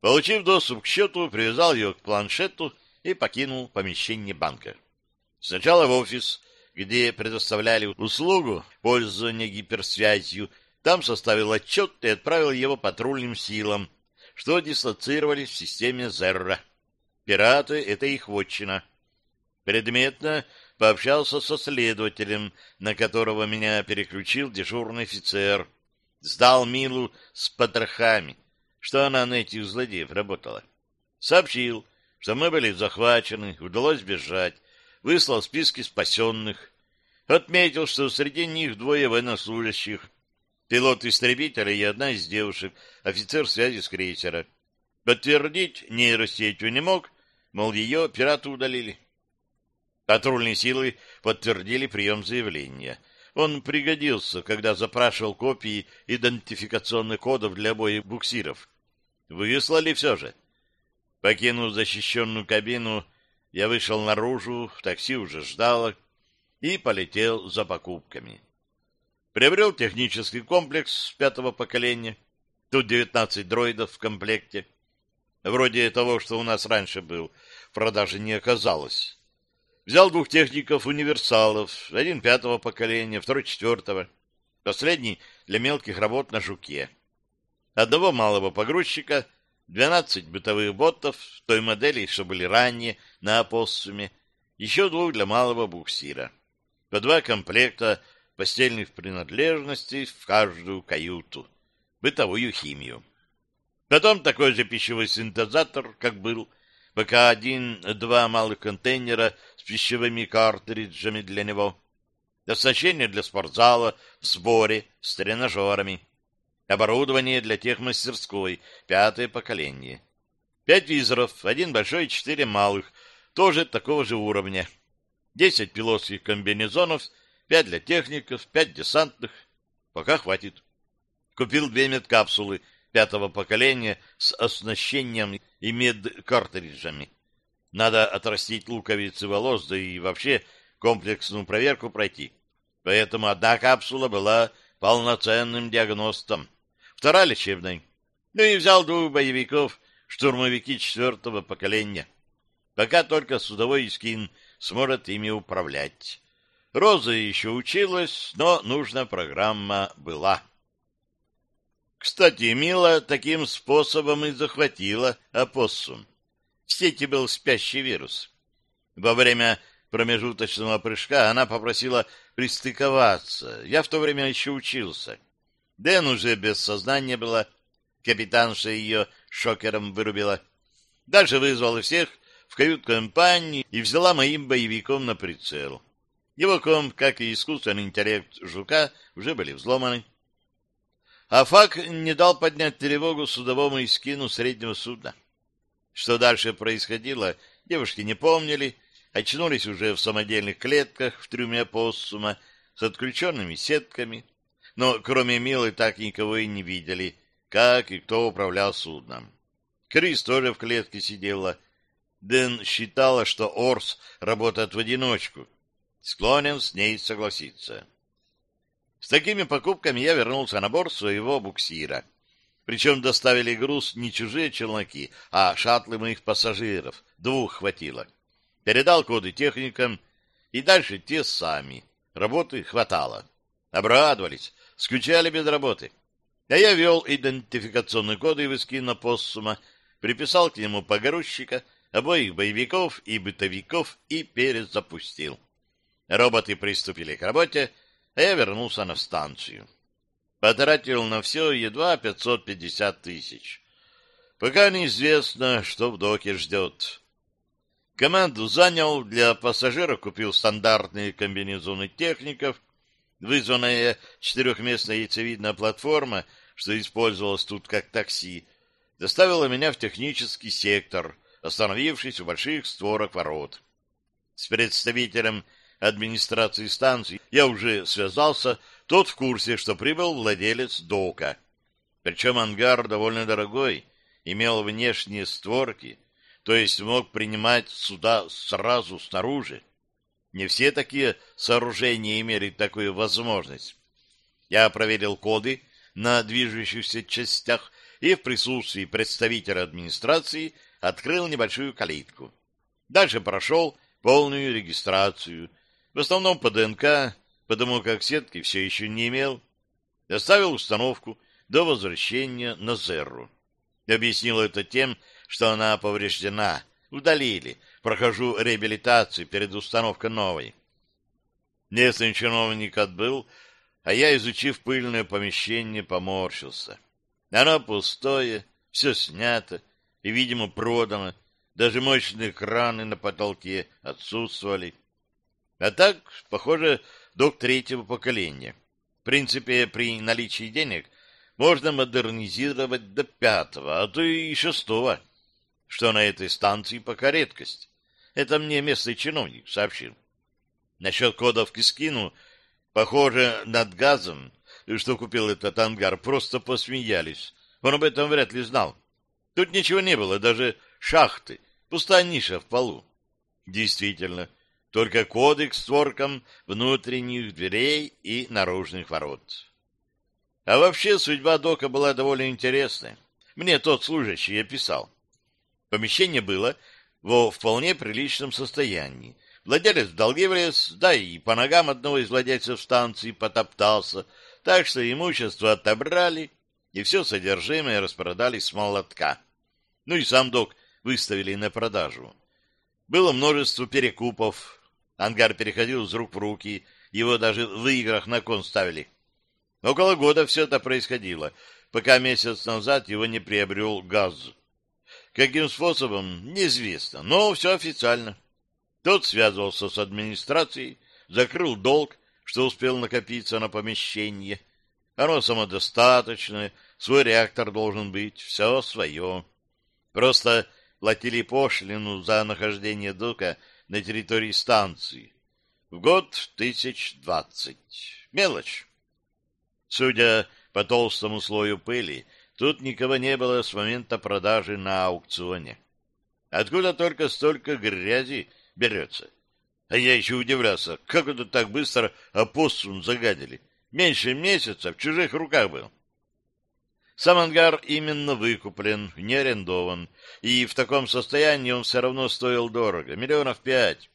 Получив доступ к счету, привязал ее к планшету и покинул помещение банка. Сначала в офис, где предоставляли услугу пользования гиперсвязью, там составил отчет и отправил его патрульным силам, что дислоцировались в системе Зерра. Пираты — это их вотчина. Предметно пообщался со следователем, на которого меня переключил дежурный офицер. Сдал Милу с потрохами, что она на этих злодеев работала. Сообщил, что мы были захвачены, удалось бежать, выслал списки спасенных. Отметил, что среди них двое военнослужащих, пилот истребителя и одна из девушек, офицер связи с крейсера. Подтвердить нейросетью не мог, мол, ее пираты удалили. Патрульные силы подтвердили прием заявления. Он пригодился, когда запрашивал копии идентификационных кодов для обоих буксиров. Выслали все же. Покинув защищенную кабину, я вышел наружу, такси уже ждало, и полетел за покупками. Приобрел технический комплекс пятого поколения. Тут 19 дроидов в комплекте. Вроде того, что у нас раньше был, в продаже не оказалось. Взял двух техников-универсалов, один пятого поколения, второй четвертого. Последний для мелких работ на жуке. Одного малого погрузчика, 12 бытовых ботов, той модели, что были ранее, на опоссуме, еще двух для малого буксира. По два комплекта постельных принадлежностей в каждую каюту, бытовую химию. Потом такой же пищевой синтезатор, как был, пока один-два малых контейнера пищевыми картриджами для него, оснащение для спортзала в сборе с тренажерами, оборудование для техмастерской, пятое поколение. Пять визоров, один большой и четыре малых, тоже такого же уровня. Десять пилотских комбинезонов, пять для техников, пять десантных. Пока хватит. Купил две медкапсулы пятого поколения с оснащением и медкартриджами. Надо отрастить луковицы волос, да и вообще комплексную проверку пройти. Поэтому одна капсула была полноценным диагностом, вторая — лечебной. Ну и взял двух боевиков, штурмовики четвертого поколения. Пока только судовой искин сможет ими управлять. Роза еще училась, но нужная программа была. Кстати, Мила таким способом и захватила опоссум. В сети был спящий вирус. Во время промежуточного прыжка она попросила пристыковаться. Я в то время еще учился. Дэн уже без сознания была. Капитанша ее шокером вырубила. Дальше вызвала всех в кают-компанию и взяла моим боевиком на прицел. Его комп, как и искусственный интеллект Жука, уже были взломаны. А ФАК не дал поднять тревогу судовому искину среднего судна. Что дальше происходило, девушки не помнили, очнулись уже в самодельных клетках в трюме опоссума с отключенными сетками, но кроме Милы так никого и не видели, как и кто управлял судном. Крис тоже в клетке сидела. Дэн считала, что Орс работает в одиночку. Склонен с ней согласиться. С такими покупками я вернулся на борт своего буксира — причем доставили груз не чужие челноки, а шаттлы моих пассажиров. Двух хватило. Передал коды техникам, и дальше те сами. Работы хватало. Обрадовались, скучали без работы. А я вел идентификационные коды в эскина Поссума, приписал к нему погрузчика, обоих боевиков и бытовиков и перезапустил. Роботы приступили к работе, а я вернулся на станцию. Потратил на все едва 550 тысяч. Пока неизвестно, что в доке ждет. Команду занял, для пассажира купил стандартные комбинезоны техников, вызванная четырехместная яйцевидная платформа, что использовалась тут как такси, доставила меня в технический сектор, остановившись у больших створок ворот. С представителем администрации станции я уже связался, тот в курсе, что прибыл владелец дока. Причем ангар довольно дорогой, имел внешние створки, то есть мог принимать суда сразу снаружи. Не все такие сооружения имели такую возможность. Я проверил коды на движущихся частях и в присутствии представителя администрации открыл небольшую калитку. Дальше прошел полную регистрацию, в основном по ДНК, потому как сетки все еще не имел. Оставил установку до возвращения на Зерру. Объяснил это тем, что она повреждена. Удалили. Прохожу реабилитацию перед установкой новой. Местный чиновник отбыл, а я, изучив пыльное помещение, поморщился. Оно пустое, все снято и, видимо, продано. Даже мощные краны на потолке отсутствовали. А так, похоже, док третьего поколения. В принципе, при наличии денег можно модернизировать до пятого, а то и шестого, что на этой станции пока редкость. Это мне местный чиновник сообщил. Насчет кодовки скину, похоже, над газом, что купил этот ангар, просто посмеялись. Он об этом вряд ли знал. Тут ничего не было, даже шахты, пустая ниша в полу. Действительно, только коды к створкам внутренних дверей и наружных ворот. А вообще судьба Дока была довольно интересная. Мне тот служащий описал. Помещение было во вполне приличном состоянии. Владелец в долги влез, да и по ногам одного из владельцев станции потоптался, так что имущество отобрали, и все содержимое распродали с молотка. Ну и сам док выставили на продажу. Было множество перекупов. Ангар переходил из рук в руки, его даже в играх на кон ставили. Около года все это происходило, пока месяц назад его не приобрел газ. Каким способом, неизвестно, но все официально. Тот связывался с администрацией, закрыл долг, что успел накопиться на помещение. Оно самодостаточное, свой реактор должен быть, все свое. Просто платили пошлину за нахождение дока на территории станции. В год тысяч двадцать. Мелочь. Судя по толстому слою пыли, тут никого не было с момента продажи на аукционе. Откуда только столько грязи берется? А я еще удивлялся, как это так быстро опоссум загадили. Меньше месяца в чужих руках был. Сам ангар именно выкуплен, не арендован, и в таком состоянии он все равно стоил дорого, миллионов пять.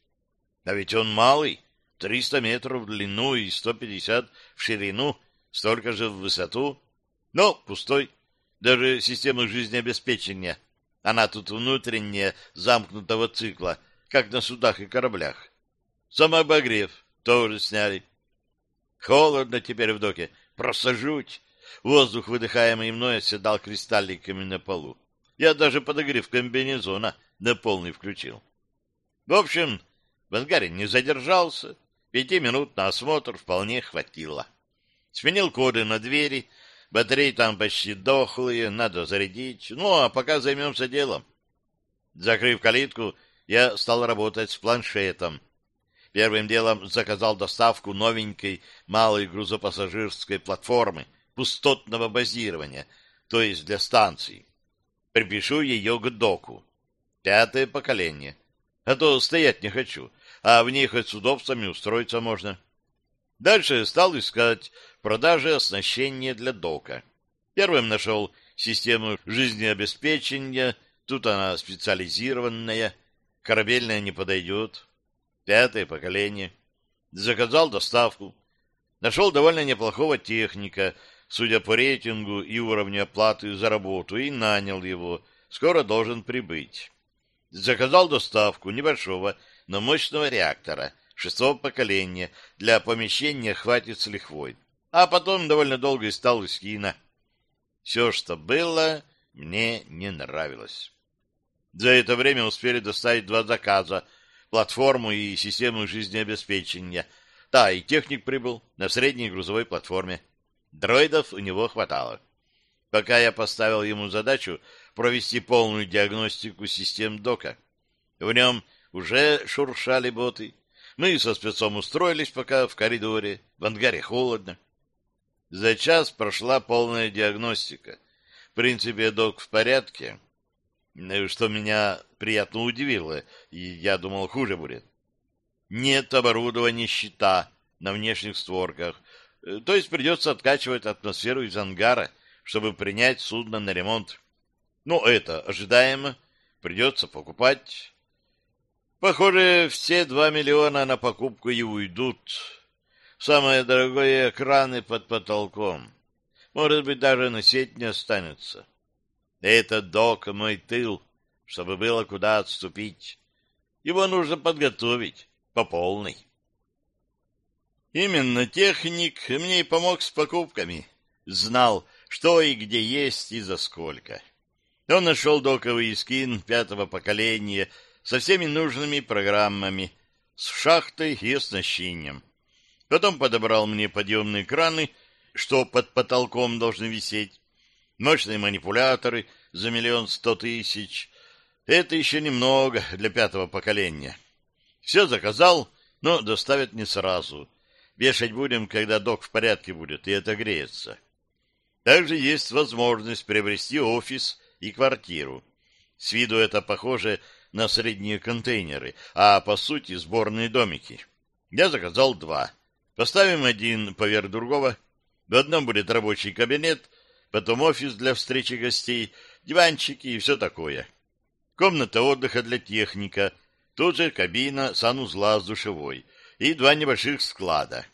А ведь он малый, 300 метров в длину и 150 в ширину, столько же в высоту, но пустой. Даже система жизнеобеспечения, она тут внутренняя, замкнутого цикла, как на судах и кораблях. Самообогрев тоже сняли. Холодно теперь в доке, просто жуть. Воздух, выдыхаемый мной, оседал кристалликами на полу. Я даже подогрев комбинезона на полный включил. В общем, в ангаре не задержался. Пяти минут на осмотр вполне хватило. Сменил коды на двери. Батареи там почти дохлые, надо зарядить. Ну, а пока займемся делом. Закрыв калитку, я стал работать с планшетом. Первым делом заказал доставку новенькой малой грузопассажирской платформы пустотного базирования, то есть для станций. Припишу ее к доку. Пятое поколение. А то стоять не хочу, а в ней хоть с удобствами устроиться можно. Дальше стал искать продажи оснащения для дока. Первым нашел систему жизнеобеспечения, тут она специализированная, корабельная не подойдет. Пятое поколение. Заказал доставку. Нашел довольно неплохого техника, судя по рейтингу и уровню оплаты за работу, и нанял его. Скоро должен прибыть. Заказал доставку небольшого, но мощного реактора шестого поколения. Для помещения хватит с лихвой. А потом довольно долго искал из кино. Все, что было, мне не нравилось. За это время успели доставить два заказа — платформу и систему жизнеобеспечения. Да, и техник прибыл на средней грузовой платформе. Дроидов у него хватало. Пока я поставил ему задачу провести полную диагностику систем дока. В нем уже шуршали боты. Мы со спецом устроились пока в коридоре, в ангаре холодно. За час прошла полная диагностика. В принципе, док в порядке, что меня приятно удивило, и я думал, хуже будет. Нет оборудования щита на внешних створках, Э, то есть придется откачивать атмосферу из ангара, чтобы принять судно на ремонт. Ну, это ожидаемо, придется покупать. Похоже, все два миллиона на покупку и уйдут. Самое дорогое — экраны под потолком. Может быть, даже на сеть не останется. Это док мой тыл, чтобы было куда отступить. Его нужно подготовить по полной. Именно техник мне и помог с покупками. Знал, что и где есть и за сколько. Он нашел доковый скин пятого поколения со всеми нужными программами, с шахтой и оснащением. Потом подобрал мне подъемные краны, что под потолком должны висеть, мощные манипуляторы за миллион сто тысяч. Это еще немного для пятого поколения. Все заказал, но доставят не сразу. Вешать будем, когда док в порядке будет и отогреется. Также есть возможность приобрести офис и квартиру. С виду это похоже на средние контейнеры, а по сути сборные домики. Я заказал два. Поставим один поверх другого. В одном будет рабочий кабинет, потом офис для встречи гостей, диванчики и все такое. Комната отдыха для техника, тут же кабина санузла с душевой и два небольших склада.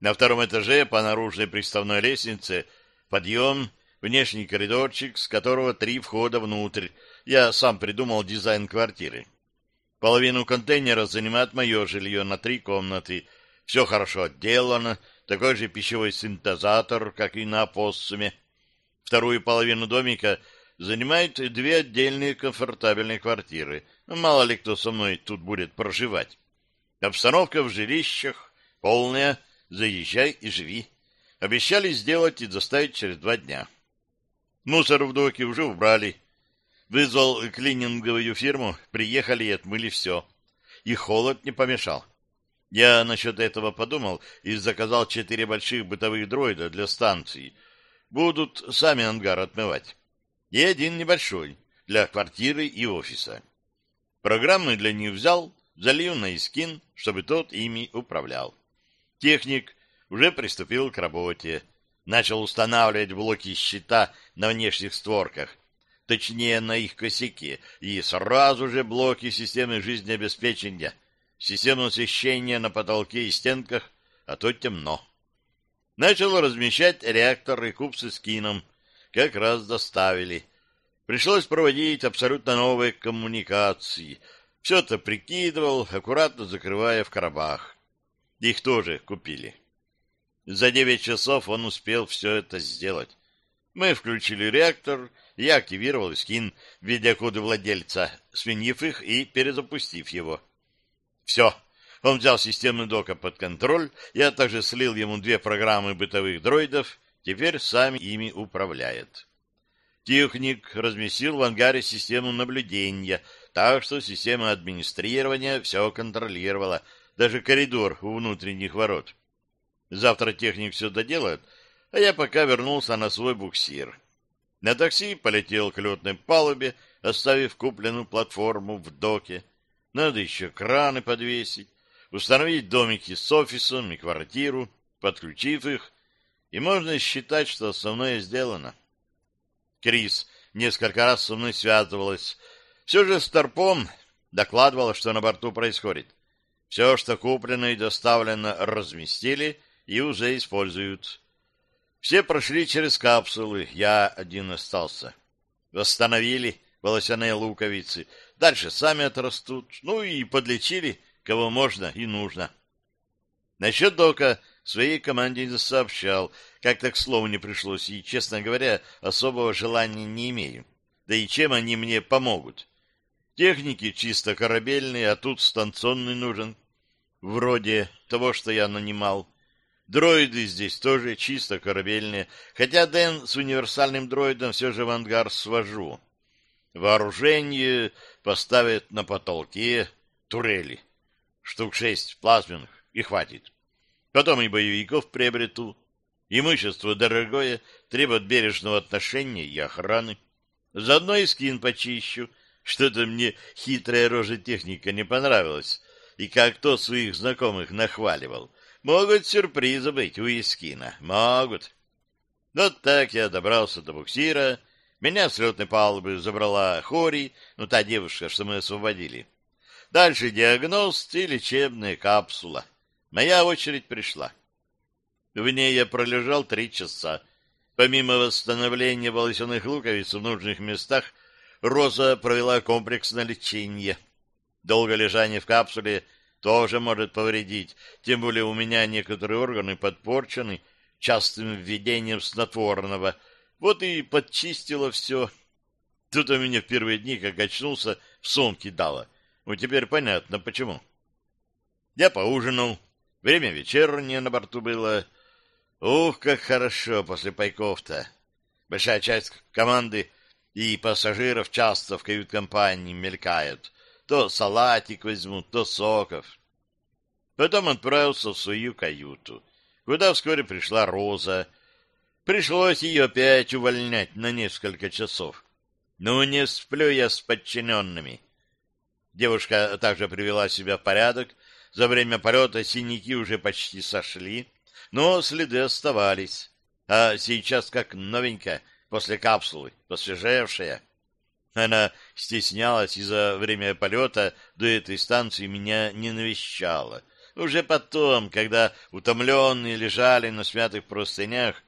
На втором этаже по наружной приставной лестнице подъем, внешний коридорчик, с которого три входа внутрь. Я сам придумал дизайн квартиры. Половину контейнера занимает мое жилье на три комнаты. Все хорошо отделано, такой же пищевой синтезатор, как и на опоссуме. Вторую половину домика занимают две отдельные комфортабельные квартиры. Мало ли кто со мной тут будет проживать. Обстановка в жилищах полная, заезжай и живи. Обещали сделать и доставить через два дня. Мусор в доке уже убрали. Вызвал клининговую фирму, приехали и отмыли все. И холод не помешал. Я насчет этого подумал и заказал четыре больших бытовых дроида для станции. Будут сами ангар отмывать. И один небольшой, для квартиры и офиса. Программы для них взял, залил на искин, чтобы тот ими управлял. Техник уже приступил к работе. Начал устанавливать блоки щита на внешних створках, точнее на их косяке, и сразу же блоки системы жизнеобеспечения, систему освещения на потолке и стенках, а то темно. Начал размещать реакторы куб с скином, как раз доставили. Пришлось проводить абсолютно новые коммуникации. Все это прикидывал, аккуратно закрывая в коробах. Их тоже купили. За девять часов он успел все это сделать. Мы включили реактор, я активировал скин, введя коды владельца, сменив их и перезапустив его. Все. Он взял систему дока под контроль, я также слил ему две программы бытовых дроидов, теперь сам ими управляет. Техник разместил в ангаре систему наблюдения, так что система администрирования все контролировала, даже коридор у внутренних ворот. Завтра техник все доделает, а я пока вернулся на свой буксир. На такси полетел к летной палубе, оставив купленную платформу в доке. Надо еще краны подвесить, установить домики с офисом и квартиру, подключив их, и можно считать, что основное сделано. Крис несколько раз со мной связывалась. Все же Старпом докладывала, что на борту происходит. Все, что куплено и доставлено, разместили — и уже используют. Все прошли через капсулы, я один остался. Восстановили волосяные луковицы, дальше сами отрастут, ну и подлечили, кого можно и нужно. Насчет дока своей команде не сообщал, как-то к слову не пришлось, и, честно говоря, особого желания не имею. Да и чем они мне помогут? Техники чисто корабельные, а тут станционный нужен. Вроде того, что я нанимал. Дроиды здесь тоже чисто корабельные, хотя Дэн с универсальным дроидом все же в ангар свожу. Вооружение поставят на потолке турели. Штук шесть плазменных, и хватит. Потом и боевиков приобрету. Имущество дорогое, требует бережного отношения и охраны. Заодно и скин почищу. Что-то мне хитрая рожа техника не понравилась. И как то своих знакомых нахваливал — Могут сюрпризы быть у Искина. Могут. Вот так я добрался до буксира, меня с летной палубы забрала Хори, ну та девушка, что мы освободили. Дальше диагноз и лечебная капсула. Моя очередь пришла. В ней я пролежал три часа. Помимо восстановления волосяных луковиц в нужных местах, Роза провела комплексное лечение. Долго лежание в капсуле тоже может повредить, тем более у меня некоторые органы подпорчены частым введением снотворного. Вот и подчистила все. Тут у меня в первые дни, как очнулся, в сон кидало. Ну, теперь понятно, почему. Я поужинал. Время вечернее на борту было. Ух, как хорошо после пайков-то. Большая часть команды и пассажиров часто в кают-компании мелькают. То салатик возьмут, то соков. Потом отправился в свою каюту, куда вскоре пришла Роза. Пришлось ее опять увольнять на несколько часов. Ну, не сплю я с подчиненными. Девушка также привела себя в порядок. За время полета синяки уже почти сошли, но следы оставались. А сейчас как новенькая, после капсулы, посвежевшая. Она стеснялась и за время полета до этой станции меня не навещала. Уже потом, когда утомленные лежали на смятых простынях,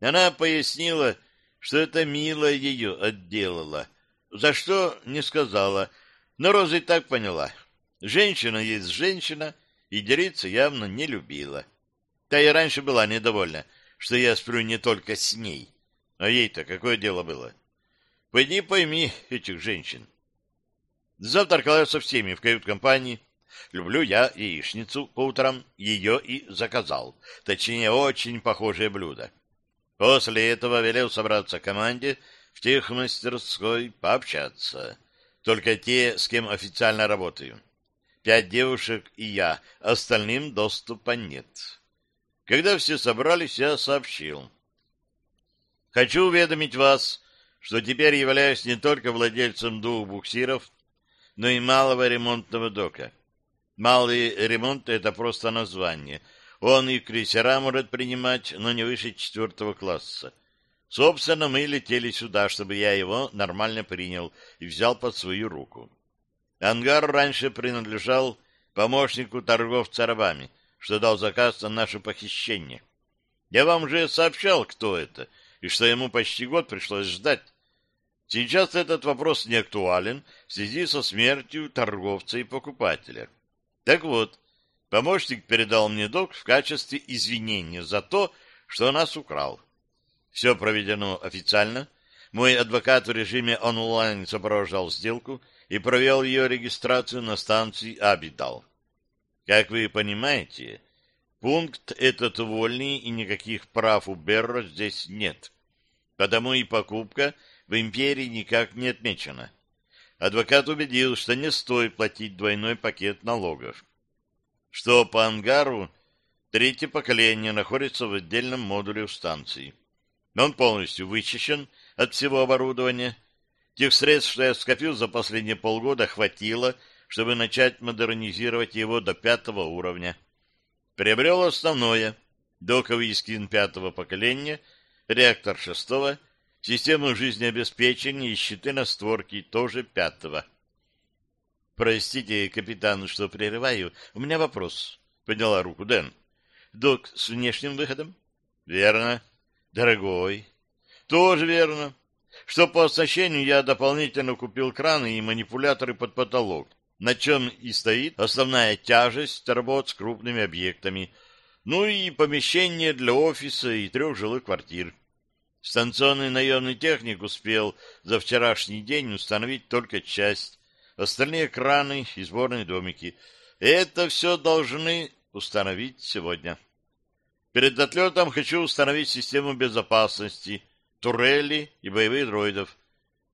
она пояснила, что это мило ее отделала. За что не сказала, но Роза и так поняла. Женщина есть женщина, и делиться явно не любила. Та и раньше была недовольна, что я сплю не только с ней. А ей-то какое дело было? Пойди пойми этих женщин. Завтракал я со всеми в кают-компании. Люблю я яичницу по утрам, ее и заказал. Точнее, очень похожее блюдо. После этого велел собраться команде в техмастерской пообщаться. Только те, с кем официально работаю. Пять девушек и я, остальным доступа нет. Когда все собрались, я сообщил. Хочу уведомить вас, что теперь являюсь не только владельцем двух буксиров, но и малого ремонтного дока. Малый ремонт — это просто название. Он и крейсера может принимать, но не выше четвертого класса. Собственно, мы летели сюда, чтобы я его нормально принял и взял под свою руку. Ангар раньше принадлежал помощнику торговца рабами, что дал заказ на наше похищение. Я вам уже сообщал, кто это — и что ему почти год пришлось ждать. Сейчас этот вопрос не актуален в связи со смертью торговца и покупателя. Так вот, помощник передал мне долг в качестве извинения за то, что нас украл. Все проведено официально. Мой адвокат в режиме онлайн сопровождал сделку и провел ее регистрацию на станции Абидал. Как вы понимаете, Пункт этот вольный, и никаких прав у Берро здесь нет. Потому и покупка в империи никак не отмечена. Адвокат убедил, что не стоит платить двойной пакет налогов. Что по ангару третье поколение находится в отдельном модуле у станции. Он полностью вычищен от всего оборудования. Тех средств, что я скопил за последние полгода, хватило, чтобы начать модернизировать его до пятого уровня приобрел основное — доковый скин пятого поколения, реактор шестого, систему жизнеобеспечения и щиты на створке тоже пятого. «Простите, капитан, что прерываю. У меня вопрос», — подняла руку Дэн. «Док с внешним выходом?» «Верно. Дорогой». «Тоже верно. Что по оснащению я дополнительно купил краны и манипуляторы под потолок на чем и стоит основная тяжесть работ с крупными объектами, ну и помещение для офиса и трех жилых квартир. Станционный наемный техник успел за вчерашний день установить только часть, остальные краны и сборные домики. Это все должны установить сегодня. Перед отлетом хочу установить систему безопасности, турели и боевых дроидов.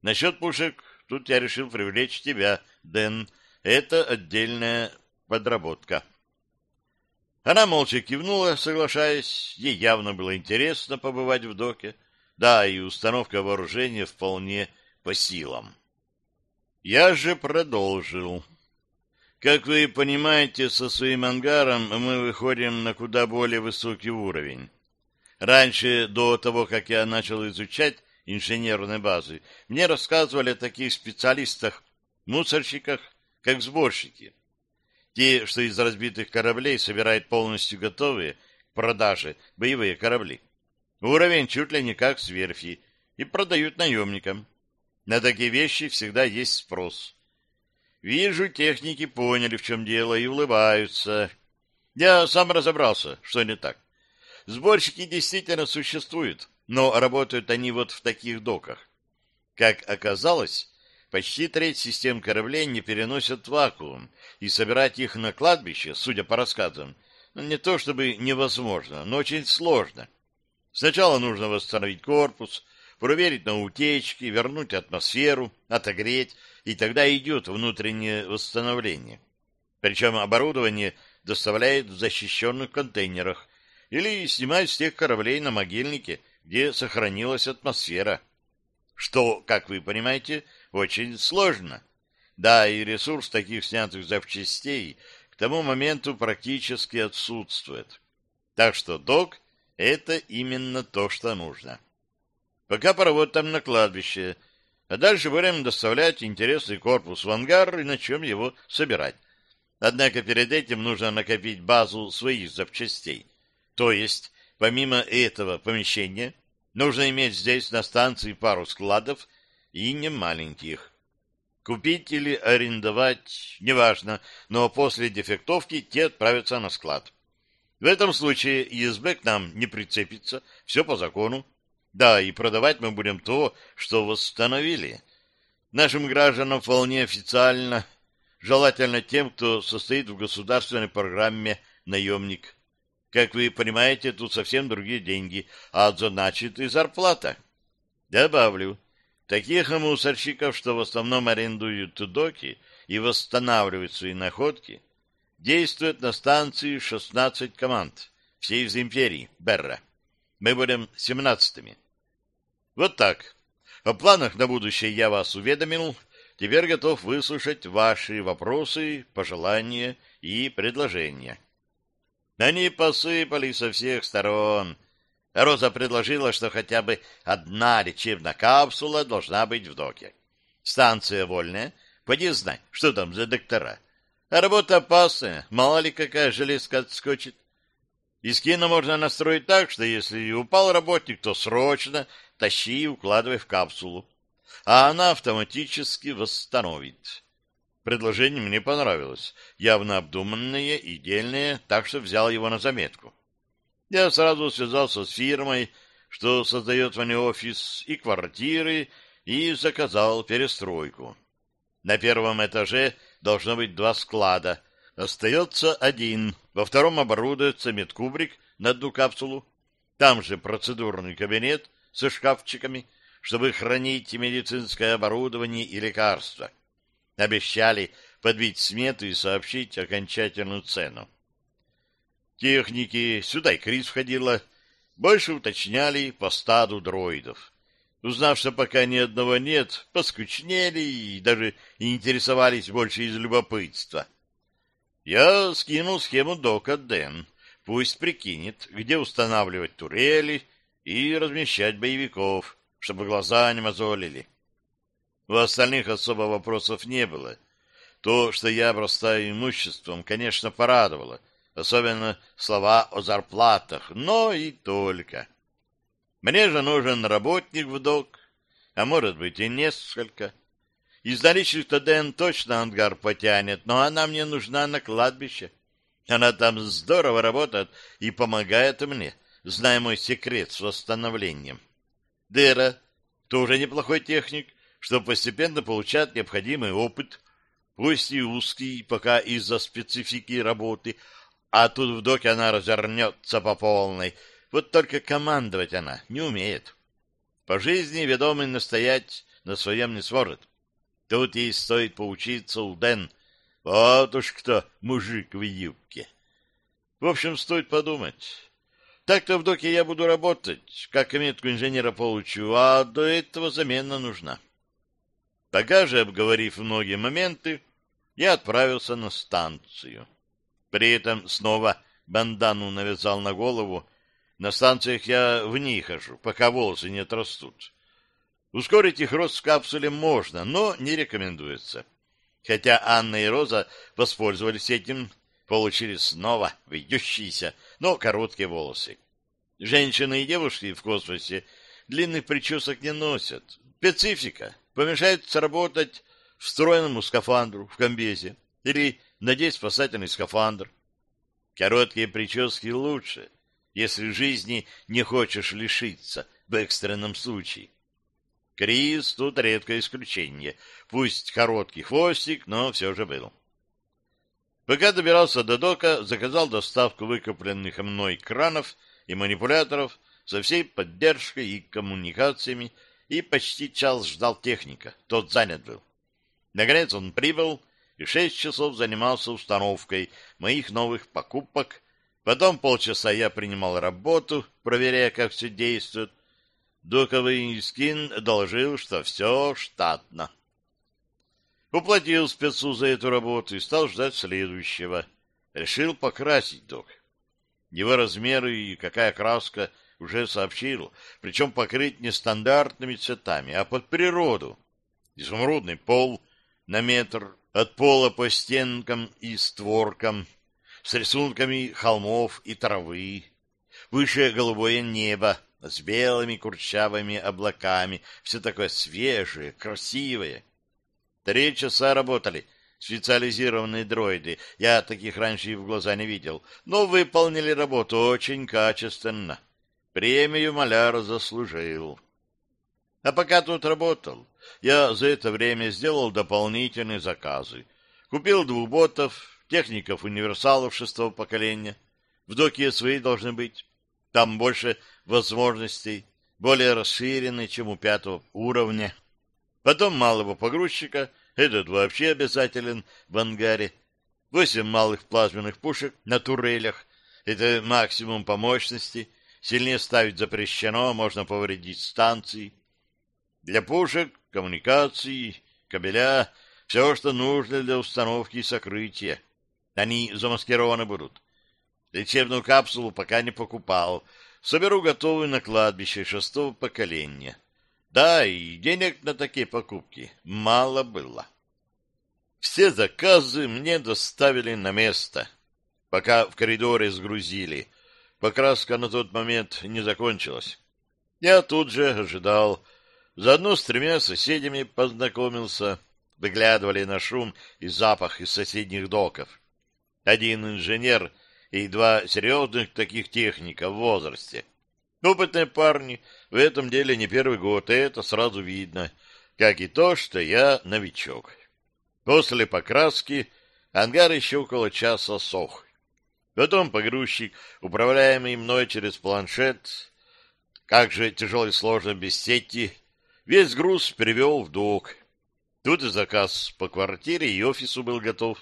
Насчет пушек тут я решил привлечь тебя, Дэн, это отдельная подработка. Она молча кивнула, соглашаясь. Ей явно было интересно побывать в доке. Да, и установка вооружения вполне по силам. Я же продолжил. Как вы понимаете, со своим ангаром мы выходим на куда более высокий уровень. Раньше, до того, как я начал изучать инженерные базы, мне рассказывали о таких специалистах, мусорщиках, как сборщики. Те, что из разбитых кораблей собирают полностью готовые к продаже боевые корабли. Уровень чуть ли не как с верфи, и продают наемникам. На такие вещи всегда есть спрос. Вижу, техники поняли, в чем дело, и улыбаются. Я сам разобрался, что не так. Сборщики действительно существуют, но работают они вот в таких доках. Как оказалось, почти треть систем кораблей не переносят вакуум, и собирать их на кладбище, судя по рассказам, не то чтобы невозможно, но очень сложно. Сначала нужно восстановить корпус, проверить на утечки, вернуть атмосферу, отогреть, и тогда идет внутреннее восстановление. Причем оборудование доставляет в защищенных контейнерах или снимают с тех кораблей на могильнике, где сохранилась атмосфера. Что, как вы понимаете, очень сложно. Да, и ресурс таких снятых запчастей к тому моменту практически отсутствует. Так что док — это именно то, что нужно. Пока паровод там на кладбище, а дальше будем доставлять интересный корпус в ангар и начнем его собирать. Однако перед этим нужно накопить базу своих запчастей. То есть, помимо этого помещения, нужно иметь здесь на станции пару складов и не маленьких. Купить или арендовать, неважно, но после дефектовки те отправятся на склад. В этом случае ИСБ к нам не прицепится, все по закону. Да, и продавать мы будем то, что восстановили. Нашим гражданам вполне официально, желательно тем, кто состоит в государственной программе «Наемник». Как вы понимаете, тут совсем другие деньги, а значит и зарплата. Добавлю, таких мусорщиков, что в основном арендуют доки и восстанавливают свои находки, действует на станции 16 команд, все из империи, Берра. Мы будем семнадцатыми. Вот так. О планах на будущее я вас уведомил. Теперь готов выслушать ваши вопросы, пожелания и предложения. Они посыпали со всех сторон. Роза предложила, что хотя бы одна лечебная капсула должна быть в доке. Станция вольная. Поди знай, что там за доктора. А работа опасная, мало ли какая железка отскочит. Из кино можно настроить так, что если упал работник, то срочно тащи и укладывай в капсулу, а она автоматически восстановит. Предложение мне понравилось, явно обдуманное и дельное, так что взял его на заметку. Я сразу связался с фирмой, что создает мне офис и квартиры, и заказал перестройку. На первом этаже должно быть два склада. Остается один. Во втором оборудуется медкубрик на одну капсулу. Там же процедурный кабинет со шкафчиками, чтобы хранить медицинское оборудование и лекарства. Обещали подбить смету и сообщить окончательную цену. Техники, сюда и Крис входила, больше уточняли по стаду дроидов. Узнав, что пока ни одного нет, поскучнели и даже интересовались больше из любопытства. Я скинул схему дока Дэн. Пусть прикинет, где устанавливать турели и размещать боевиков, чтобы глаза не мозолили. У остальных особо вопросов не было. То, что я обрастаю имуществом, конечно, порадовало, особенно слова о зарплатах, но и только. Мне же нужен работник в док, а может быть и несколько. Из наличных-то Дэн точно ангар потянет, но она мне нужна на кладбище. Она там здорово работает и помогает мне, зная мой секрет с восстановлением. Дера тоже неплохой техник, что постепенно получает необходимый опыт, пусть и узкий, пока из-за специфики работы, а тут в доке она развернется по полной. Вот только командовать она не умеет. По жизни ведомый настоять на своем не сможет. Тут ей стоит поучиться у Дэн. Вот уж кто мужик в юбке. В общем, стоит подумать. Так-то в доке я буду работать, как метку инженера получу, а до этого замена нужна. Пока же, обговорив многие моменты, я отправился на станцию. При этом снова бандану навязал на голову, На станциях я в ней хожу, пока волосы не отрастут. Ускорить их рост в капсуле можно, но не рекомендуется. Хотя Анна и Роза воспользовались этим, получили снова выйдущиеся, но короткие волосы. Женщины и девушки в космосе длинных причесок не носят. Специфика помешает сработать встроенному скафандру в комбезе или надеть спасательный скафандр. Короткие прически лучше, если жизни не хочешь лишиться в экстренном случае. Крис тут редкое исключение. Пусть короткий хвостик, но все же был. Пока добирался до дока, заказал доставку выкопленных мной кранов и манипуляторов со всей поддержкой и коммуникациями и почти час ждал техника. Тот занят был. Наконец он прибыл и шесть часов занимался установкой моих новых покупок. Потом полчаса я принимал работу, проверяя, как все действует. Доковый скин доложил, что все штатно. Уплатил спецу за эту работу и стал ждать следующего. Решил покрасить док. Его размеры и какая краска уже сообщил, причем покрыть не стандартными цветами, а под природу. Изумрудный пол на метр от пола по стенкам и створкам, с рисунками холмов и травы. Выше голубое небо с белыми курчавыми облаками, все такое свежее, красивое. Три часа работали специализированные дроиды. Я таких раньше и в глаза не видел, но выполнили работу очень качественно. Премию маляр заслужил. А пока тут работал, я за это время сделал дополнительные заказы. Купил двух ботов, техников универсалов шестого поколения. В доке свои должны быть. Там больше возможностей, более расширенные, чем у пятого уровня. Потом малого погрузчика, этот вообще обязателен в ангаре. Восемь малых плазменных пушек на турелях, это максимум по мощности. Сильнее ставить запрещено, можно повредить станции. Для пушек, коммуникаций, кабеля, все, что нужно для установки и сокрытия. Они замаскированы будут. Лечебную капсулу пока не покупал. Соберу готовую на кладбище шестого поколения. Да, и денег на такие покупки мало было. Все заказы мне доставили на место, пока в коридоре сгрузили. Покраска на тот момент не закончилась. Я тут же ожидал, Заодно с тремя соседями познакомился, выглядывали на шум и запах из соседних доков. Один инженер и два серьезных таких техника в возрасте. Опытные парни, в этом деле не первый год, и это сразу видно, как и то, что я новичок. После покраски ангар еще около часа сох. Потом погрузчик, управляемый мной через планшет, как же тяжело и сложно без сети, Весь груз перевел в док. Тут и заказ по квартире и офису был готов.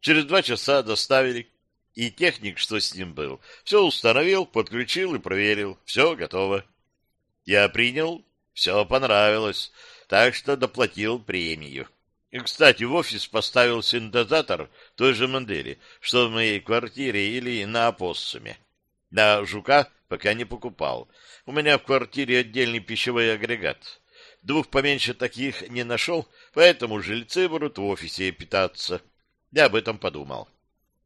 Через два часа доставили, и техник, что с ним был, все установил, подключил и проверил. Все готово. Я принял, все понравилось, так что доплатил премию. И, кстати, в офис поставил синтезатор той же модели, что в моей квартире или на опоссуме. На «Жука» пока не покупал. У меня в квартире отдельный пищевой агрегат. Двух поменьше таких не нашел, поэтому жильцы будут в офисе питаться. Я об этом подумал.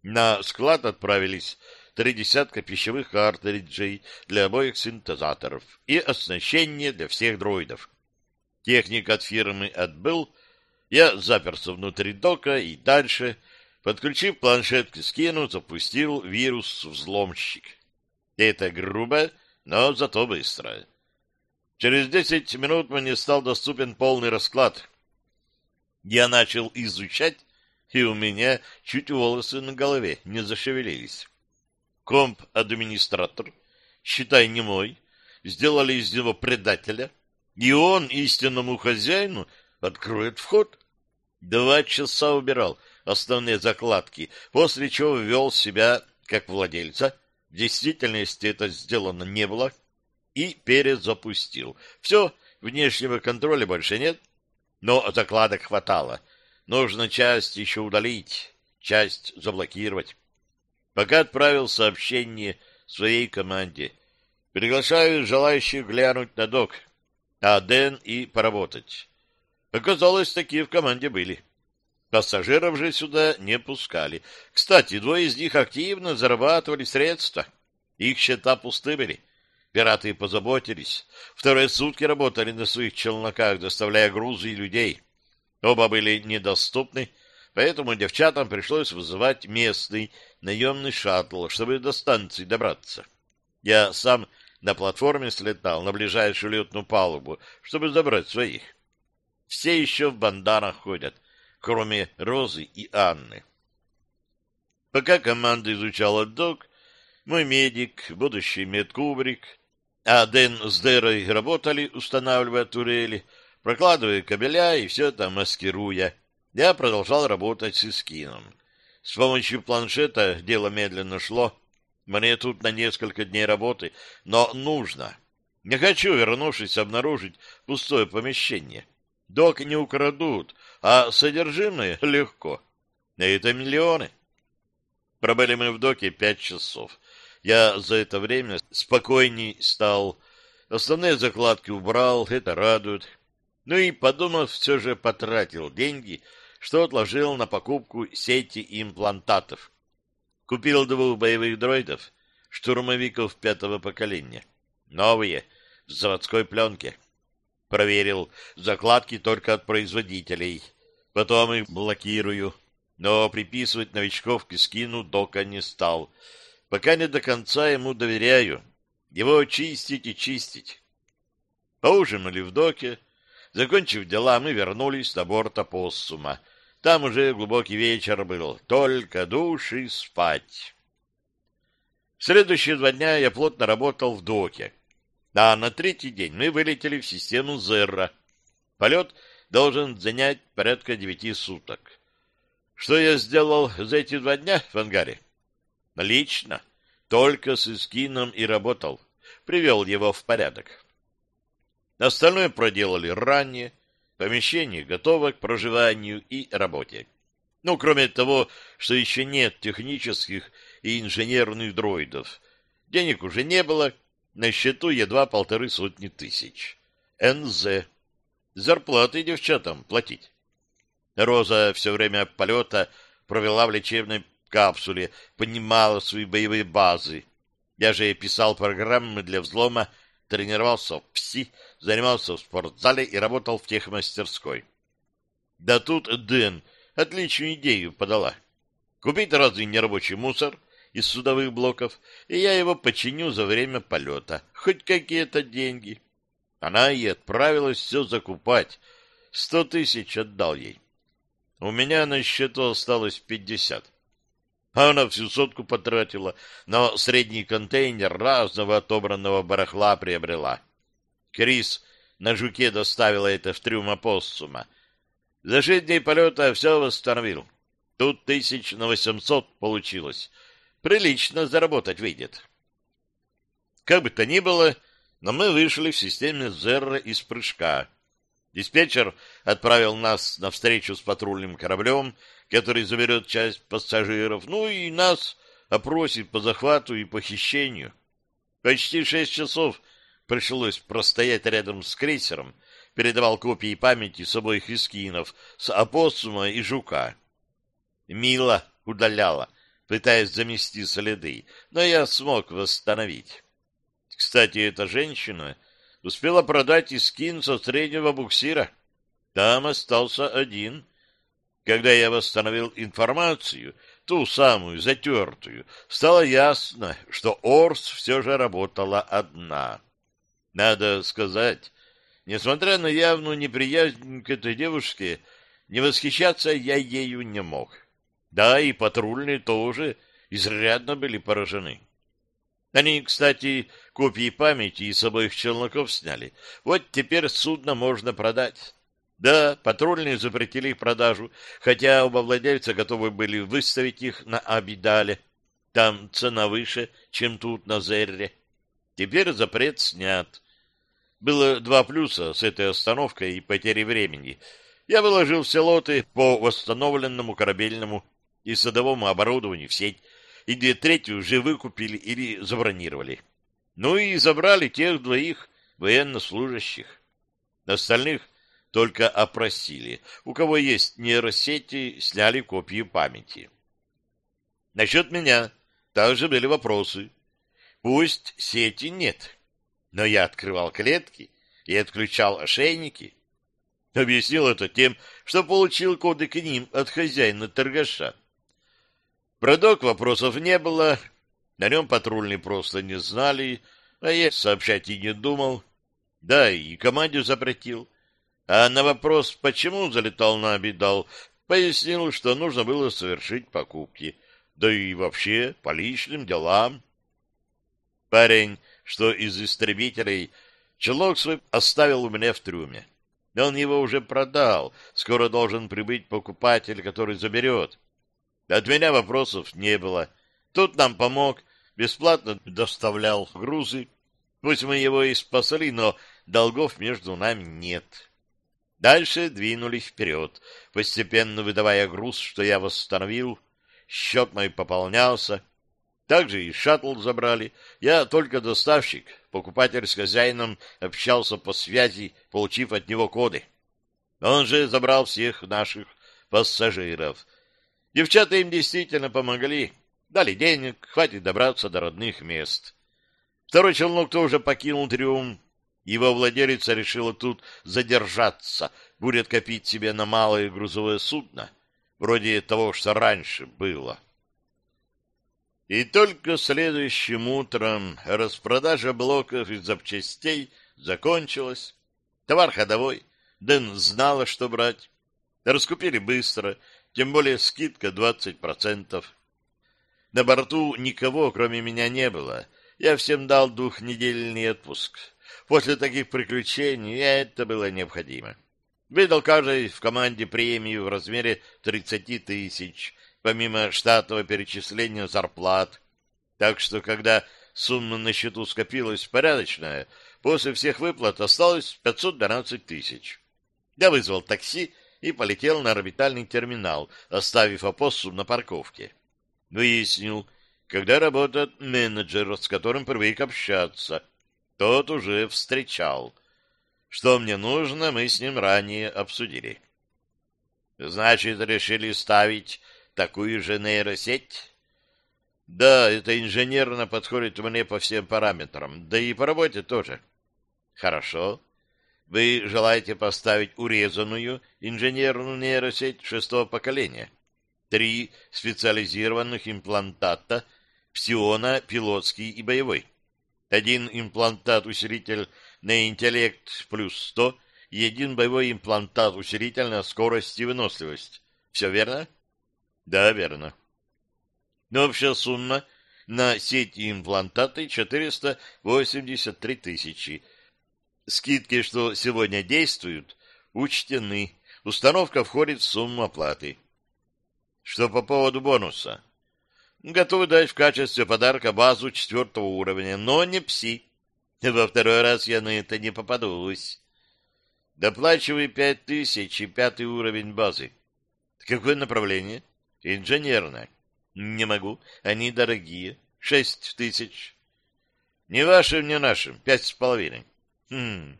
На склад отправились три десятка пищевых картриджей для обоих синтезаторов и оснащение для всех дроидов. Техник от фирмы отбыл, я заперся внутри дока и дальше, подключив планшет к скину, запустил вирус-взломщик. Это грубо, но зато быстро. Через десять минут мне стал доступен полный расклад. Я начал изучать, и у меня чуть волосы на голове не зашевелились. Комп-администратор, считай не мой, сделали из него предателя, и он истинному хозяину откроет вход. Два часа убирал основные закладки, после чего ввел себя как владельца в действительности это сделано не было. И перезапустил. Все, внешнего контроля больше нет. Но закладок хватало. Нужно часть еще удалить, часть заблокировать. Пока отправил сообщение своей команде. Приглашаю желающих глянуть на док, а Дэн и поработать. Оказалось, такие в команде были. Пассажиров же сюда не пускали. Кстати, двое из них активно зарабатывали средства. Их счета пусты были. Пираты позаботились. Вторые сутки работали на своих челноках, доставляя грузы и людей. Оба были недоступны, поэтому девчатам пришлось вызывать местный наемный шаттл, чтобы до станции добраться. Я сам на платформе слетал на ближайшую летную палубу, чтобы забрать своих. Все еще в банданах ходят, кроме Розы и Анны. Пока команда изучала док, мой медик, будущий медкубрик, а Дэн с Дэрой работали, устанавливая турели, прокладывая кабеля и все это маскируя, я продолжал работать с Искином. С помощью планшета дело медленно шло. Мне тут на несколько дней работы, но нужно. Не хочу, вернувшись, обнаружить пустое помещение. Док не украдут, а содержимое легко. Это миллионы. Пробыли мы в доке пять часов. Я за это время спокойней стал. Основные закладки убрал, это радует. Ну и, подумав, все же потратил деньги, что отложил на покупку сети имплантатов. Купил двух боевых дроидов, штурмовиков пятого поколения. Новые, в заводской пленке. Проверил закладки только от производителей. Потом их блокирую. Но приписывать новичков к скину дока не стал. Пока не до конца ему доверяю. Его чистить и чистить. Поужинали в доке. Закончив дела, мы вернулись на борт опоссума. Там уже глубокий вечер был. Только души спать. Следующие два дня я плотно работал в доке. А на третий день мы вылетели в систему Зерра. Полет должен занять порядка девяти суток. Что я сделал за эти два дня в ангаре? Лично. Только с Искином и работал. Привел его в порядок. Остальное проделали ранее. Помещение готово к проживанию и работе. Ну, кроме того, что еще нет технических и инженерных дроидов. Денег уже не было, на счету едва полторы сотни тысяч. НЗ. Зарплаты девчатам платить. Роза все время полета провела в лечебной капсуле, понимала свои боевые базы. Я же писал программы для взлома, тренировался в ПСИ, занимался в спортзале и работал в техмастерской. Да тут Дэн отличную идею подала. Купить разный нерабочий мусор — из судовых блоков, и я его починю за время полета. Хоть какие-то деньги. Она и отправилась все закупать. Сто тысяч отдал ей. У меня на счету осталось пятьдесят. А она всю сотку потратила, но средний контейнер разного отобранного барахла приобрела. Крис на жуке доставила это в трюм опоссума. За шесть дней полета все восстановил. Тут тысяч на восемьсот получилось прилично заработать выйдет. Как бы то ни было, но мы вышли в системе Зерра из прыжка. Диспетчер отправил нас на встречу с патрульным кораблем, который заберет часть пассажиров, ну и нас опросит по захвату и похищению. Почти шесть часов пришлось простоять рядом с крейсером, передавал копии памяти с обоих эскинов, с опоссума и жука. Мила удаляла — пытаясь замести следы, но я смог восстановить. Кстати, эта женщина успела продать искин со среднего буксира. Там остался один. Когда я восстановил информацию, ту самую затертую, стало ясно, что Орс все же работала одна. Надо сказать, несмотря на явную неприязнь к этой девушке, не восхищаться я ею не мог. Да, и патрульные тоже изрядно были поражены. Они, кстати, копии памяти из обоих челноков сняли. Вот теперь судно можно продать. Да, патрульные запретили их продажу, хотя оба владельца готовы были выставить их на Абидале. Там цена выше, чем тут на Зерре. Теперь запрет снят. Было два плюса с этой остановкой и потерей времени. Я выложил все лоты по восстановленному корабельному и садовому оборудованию в сеть, и две трети уже выкупили или забронировали. Ну и забрали тех двоих военнослужащих. Остальных только опросили. У кого есть нейросети, сняли копии памяти. Насчет меня также были вопросы. Пусть сети нет, но я открывал клетки и отключал ошейники. Объяснил это тем, что получил коды к ним от хозяина торгаша. Про док вопросов не было, на нем патрульные просто не знали, а я сообщать и не думал. Да, и команде запретил. А на вопрос, почему залетал на обедал, пояснил, что нужно было совершить покупки. Да и вообще по личным делам. Парень, что из истребителей, челок свой оставил у меня в трюме. Он его уже продал. Скоро должен прибыть покупатель, который заберет. От меня вопросов не было. Тут нам помог, бесплатно доставлял грузы. Пусть мы его и спасли, но долгов между нами нет. Дальше двинулись вперед, постепенно выдавая груз, что я восстановил. Счет мой пополнялся. Также и шаттл забрали. Я только доставщик. Покупатель с хозяином общался по связи, получив от него коды. Он же забрал всех наших пассажиров. Девчата им действительно помогли. Дали денег, хватит добраться до родных мест. Второй челнок тоже покинул трюм. Его владелица решила тут задержаться, будет копить себе на малое грузовое судно, вроде того, что раньше было. И только следующим утром распродажа блоков и запчастей закончилась. Товар ходовой, Дэн знала, что брать. Раскупили быстро, тем более скидка 20%. На борту никого, кроме меня, не было. Я всем дал двухнедельный отпуск. После таких приключений это было необходимо. Выдал каждой в команде премию в размере 30 тысяч, помимо штатного перечисления зарплат. Так что, когда сумма на счету скопилась порядочная, после всех выплат осталось 512 тысяч. Я вызвал такси и полетел на орбитальный терминал, оставив опоссум на парковке. Выяснил, когда работает менеджер, с которым привык общаться. Тот уже встречал. Что мне нужно, мы с ним ранее обсудили. Значит, решили ставить такую же нейросеть? Да, это инженерно подходит мне по всем параметрам, да и по работе тоже. Хорошо. Вы желаете поставить урезанную инженерную нейросеть шестого поколения? Три специализированных имплантата псиона, пилотский и боевой. Один имплантат-усилитель на интеллект плюс 100 и один боевой имплантат-усилитель на скорость и выносливость. Все верно? Да, верно. Но общая сумма на сети имплантаты 483 тысячи. Скидки, что сегодня действуют, учтены. Установка входит в сумму оплаты. Что по поводу бонуса? Готовы дать в качестве подарка базу четвертого уровня, но не пси. Во второй раз я на это не попадусь. Доплачивай пять тысяч и пятый уровень базы. Какое направление? Инженерное. Не могу. Они дорогие. Шесть тысяч. Не вашим, не нашим. Пять с половиной. Хм.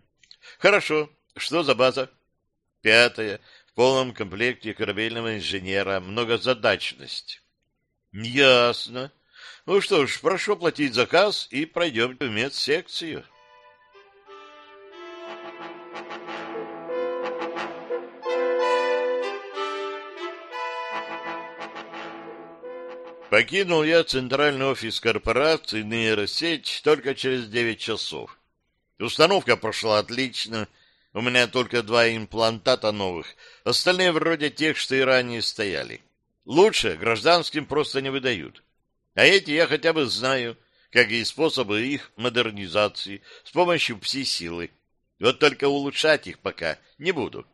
Хорошо. Что за база? Пятая. В полном комплекте корабельного инженера. Многозадачность. Ясно. Ну что ж, прошу платить заказ и пройдем в медсекцию. Покинул я центральный офис корпорации нейросеть только через девять часов. Установка прошла отлично. У меня только два имплантата новых, остальные вроде тех, что и ранее стояли. Лучше гражданским просто не выдают. А эти я хотя бы знаю, как и способы их модернизации с помощью пси-силы. Вот только улучшать их пока не буду.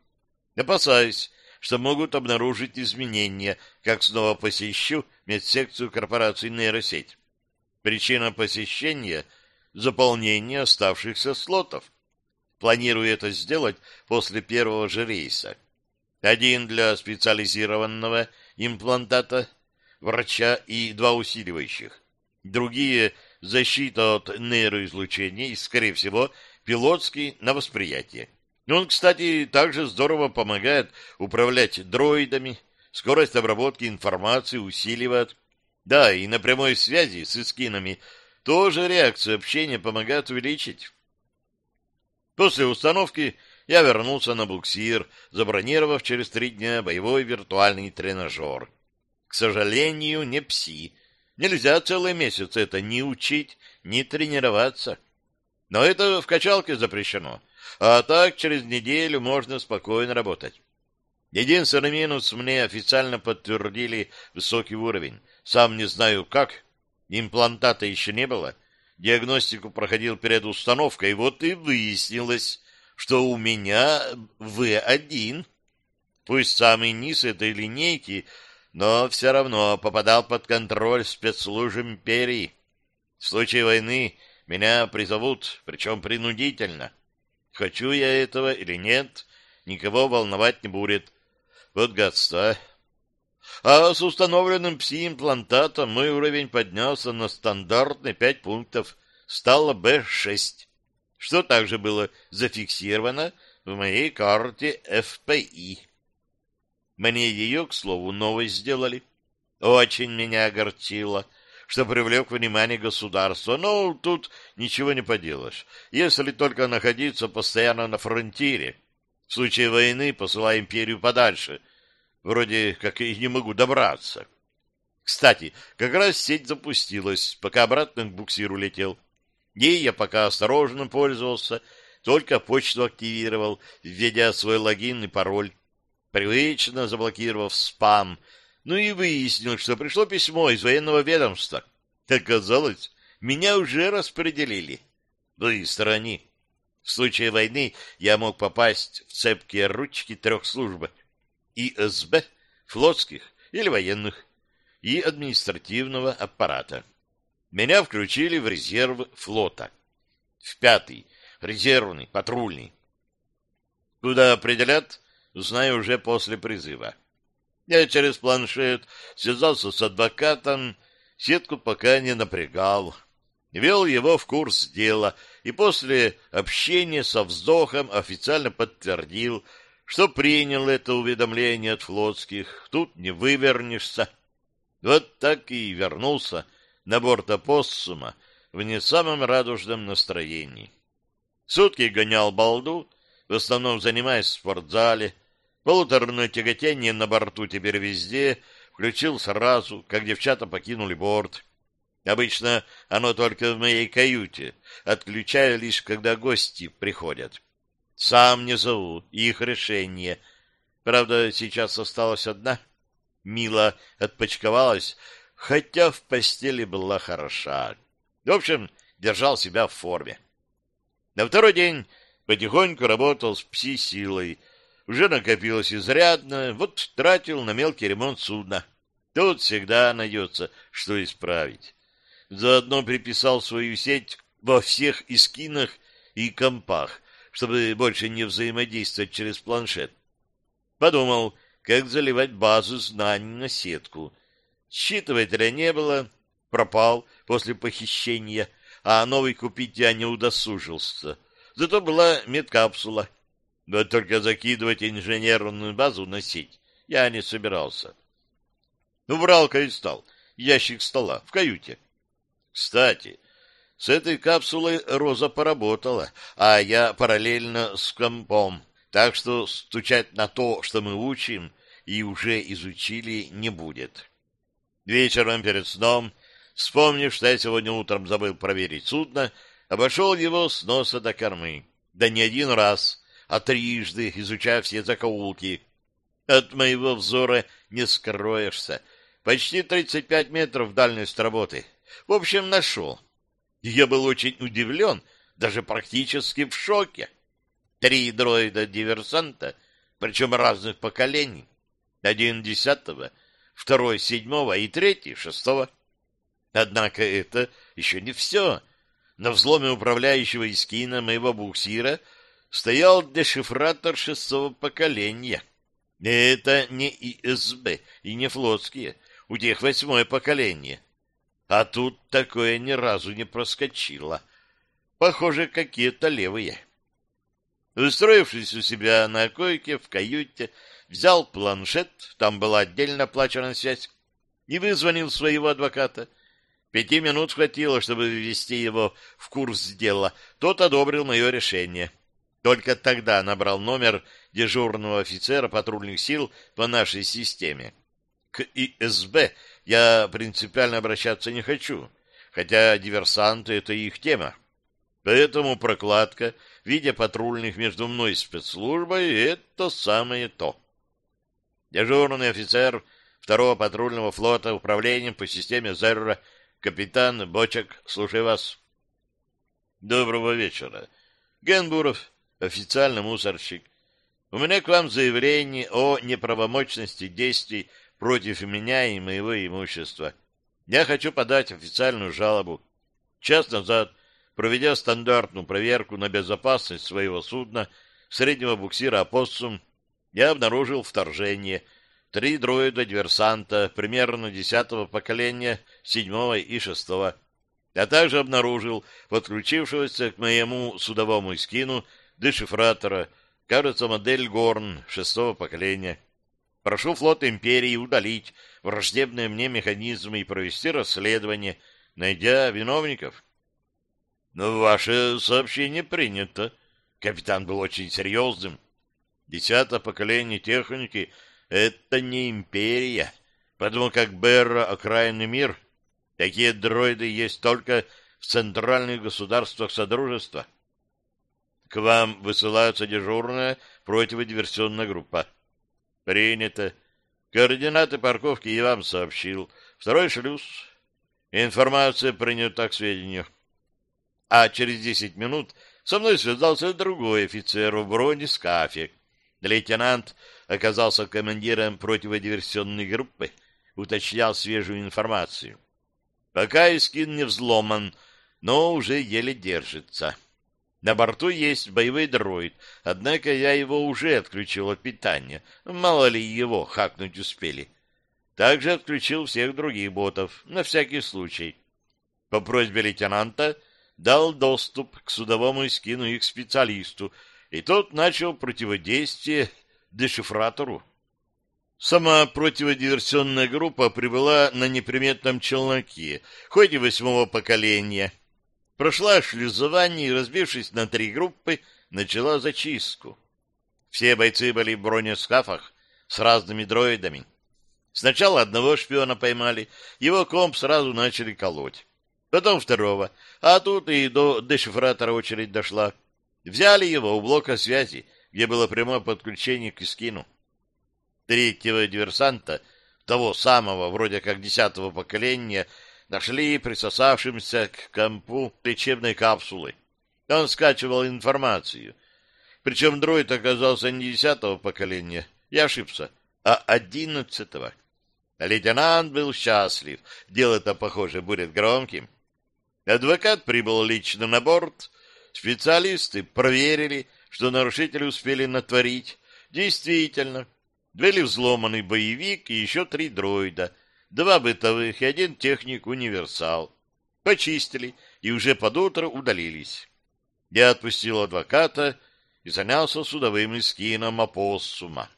Опасаюсь, что могут обнаружить изменения, как снова посещу медсекцию корпорации нейросеть. Причина посещения — заполнение оставшихся слотов. Планирую это сделать после первого же рейса. Один для специализированного имплантата, врача и два усиливающих. Другие — защита от нейроизлучения и, скорее всего, пилотский на восприятие. Он, кстати, также здорово помогает управлять дроидами, скорость обработки информации усиливает. Да, и на прямой связи с эскинами тоже реакцию общения помогает увеличить. После установки я вернулся на буксир, забронировав через три дня боевой виртуальный тренажер. К сожалению, не пси. Нельзя целый месяц это ни учить, ни тренироваться. Но это в качалке запрещено. А так через неделю можно спокойно работать. Единственный минус мне официально подтвердили высокий уровень. Сам не знаю как. Имплантата еще не было. Диагностику проходил перед установкой, вот и выяснилось, что у меня В1. Пусть самый низ этой линейки, но все равно попадал под контроль спецслужб империи. В случае войны меня призовут, причем принудительно. Хочу я этого или нет, никого волновать не будет. Вот гадство. А с установленным пси-имплантатом мой уровень поднялся на стандартные пять пунктов. Стало Б6, что также было зафиксировано в моей карте ФПИ. Мне ее, к слову, новой сделали. Очень меня огорчило что привлек внимание государства. Но тут ничего не поделаешь, если только находиться постоянно на фронтире. В случае войны посылая империю подальше. Вроде как и не могу добраться. Кстати, как раз сеть запустилась, пока обратно к буксиру летел. Ей я пока осторожно пользовался, только почту активировал, введя свой логин и пароль, привычно заблокировав спам — ну и выяснил, что пришло письмо из военного ведомства. Оказалось, меня уже распределили. Быстро они. В случае войны я мог попасть в цепкие ручки трех служб. ИСБ, флотских или военных, и административного аппарата. Меня включили в резерв флота. В пятый, резервный, патрульный. Куда определят, узнаю уже после призыва. Я через планшет связался с адвокатом, сетку пока не напрягал. Вел его в курс дела и после общения со вздохом официально подтвердил, что принял это уведомление от флотских. Тут не вывернешься. Вот так и вернулся на борт опоссума в не самом радужном настроении. Сутки гонял балду, в основном занимаясь в спортзале, Полуторное тяготение на борту теперь везде включил сразу, как девчата покинули борт. Обычно оно только в моей каюте, отключаю лишь, когда гости приходят. Сам не зову, их решение. Правда, сейчас осталась одна. Мила отпочковалась, хотя в постели была хороша. В общем, держал себя в форме. На второй день потихоньку работал с пси-силой, уже накопилось изрядно, вот тратил на мелкий ремонт судна. Тут всегда найдется, что исправить. Заодно приписал свою сеть во всех искинах и компах, чтобы больше не взаимодействовать через планшет. Подумал, как заливать базу знаний на сетку. Считывателя не было, пропал после похищения, а новый купить я не удосужился. Зато была медкапсула, но только закидывать инженерную базу на сеть я не собирался. Убрал-ка и стал ящик стола в каюте. Кстати, с этой капсулой Роза поработала, а я параллельно с компом, так что стучать на то, что мы учим и уже изучили, не будет. Вечером перед сном, вспомнив, что я сегодня утром забыл проверить судно, обошел его с носа до кормы. Да не один раз — а трижды изучая все закоулки. От моего взора не скроешься. Почти 35 метров дальность работы. В общем, нашел. Я был очень удивлен, даже практически в шоке. Три дроида-диверсанта, причем разных поколений. Один десятого, второй седьмого и третий шестого. Однако это еще не все. На взломе управляющего эскина моего буксира — стоял дешифратор шестого поколения. Это не ИСБ и не флотские. у тех восьмое поколение. А тут такое ни разу не проскочило. Похоже, какие-то левые. Устроившись у себя на койке в каюте, взял планшет, там была отдельно оплачена связь, и вызвонил своего адвоката. Пяти минут хватило, чтобы ввести его в курс дела. Тот одобрил мое решение. Только тогда набрал номер дежурного офицера патрульных сил по нашей системе. К ИСБ я принципиально обращаться не хочу, хотя диверсанты — это их тема. Поэтому прокладка в виде патрульных между мной и спецслужбой — это самое то. Дежурный офицер второго патрульного флота управлением по системе ЗЕРРа, капитан Бочек, слушаю вас. Доброго вечера. Генбуров, официальный мусорщик. У меня к вам заявление о неправомочности действий против меня и моего имущества. Я хочу подать официальную жалобу. Час назад, проведя стандартную проверку на безопасность своего судна среднего буксира «Апоссум», я обнаружил вторжение три дроида-диверсанта примерно десятого поколения, седьмого и шестого, а также обнаружил подключившегося к моему судовому скину дешифратора, кажется, модель Горн шестого поколения. Прошу флот Империи удалить враждебные мне механизмы и провести расследование, найдя виновников. Но ваше сообщение принято. Капитан был очень серьезным. Десятое поколение техники — это не империя, потому как Берра — окраинный мир. Такие дроиды есть только в центральных государствах Содружества. К вам высылается дежурная противодиверсионная группа. Принято. Координаты парковки я вам сообщил. Второй шлюз. Информация принята к сведению. А через десять минут со мной связался другой офицер в бронескафе. Лейтенант оказался командиром противодиверсионной группы, уточнял свежую информацию. Пока Искин не взломан, но уже еле держится. На борту есть боевой дроид, однако я его уже отключил от питания. Мало ли его хакнуть успели. Также отключил всех других ботов, на всякий случай. По просьбе лейтенанта дал доступ к судовому скину их специалисту, и тот начал противодействие дешифратору. Сама противодиверсионная группа прибыла на неприметном челноке, хоть и восьмого поколения — прошла шлюзование и, разбившись на три группы, начала зачистку. Все бойцы были в бронескафах с разными дроидами. Сначала одного шпиона поймали, его комп сразу начали колоть. Потом второго, а тут и до дешифратора очередь дошла. Взяли его у блока связи, где было прямое подключение к Искину. Третьего диверсанта, того самого, вроде как десятого поколения, нашли присосавшимся к компу лечебной капсулы. Он скачивал информацию. Причем дроид оказался не десятого поколения, я ошибся, а одиннадцатого. Лейтенант был счастлив, дело-то, похоже, будет громким. Адвокат прибыл лично на борт, специалисты проверили, что нарушители успели натворить. Действительно, ввели взломанный боевик и еще три дроида — два бытовых и один техник-универсал. Почистили и уже под утро удалились. Я отпустил адвоката и занялся судовым эскином опоссума.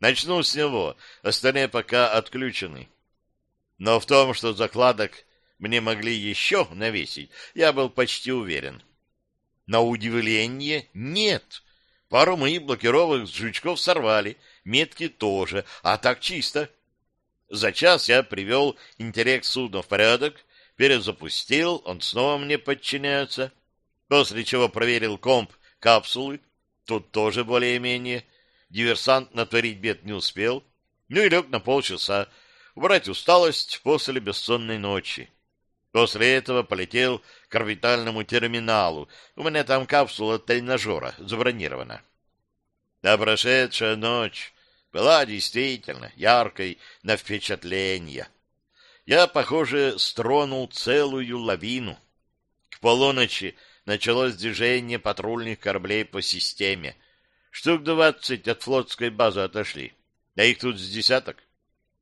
Начну с него, остальные пока отключены. Но в том, что закладок мне могли еще навесить, я был почти уверен. На удивление нет. Пару моих блокировок с жучков сорвали, метки тоже, а так чисто. За час я привел интеллект судна в порядок, перезапустил, он снова мне подчиняется, после чего проверил комп капсулы, тут тоже более-менее, диверсант натворить бед не успел, ну и лег на полчаса, убрать усталость после бессонной ночи. После этого полетел к орбитальному терминалу. У меня там капсула тренажера забронирована. А прошедшая ночь была действительно яркой на впечатление. Я, похоже, стронул целую лавину. К полуночи началось движение патрульных кораблей по системе. Штук двадцать от флотской базы отошли, а их тут с десяток.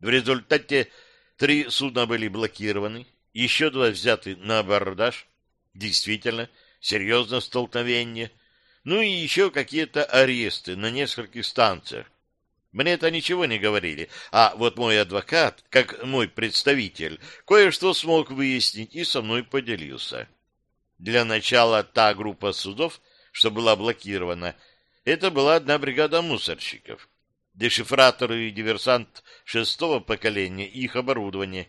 В результате Три судна были блокированы, еще два взяты на абордаж. Действительно, серьезное столкновение. Ну и еще какие-то аресты на нескольких станциях. Мне это ничего не говорили, а вот мой адвокат, как мой представитель, кое-что смог выяснить и со мной поделился. Для начала та группа судов, что была блокирована, это была одна бригада мусорщиков. Дешифраторы и диверсант шестого поколения, их оборудование.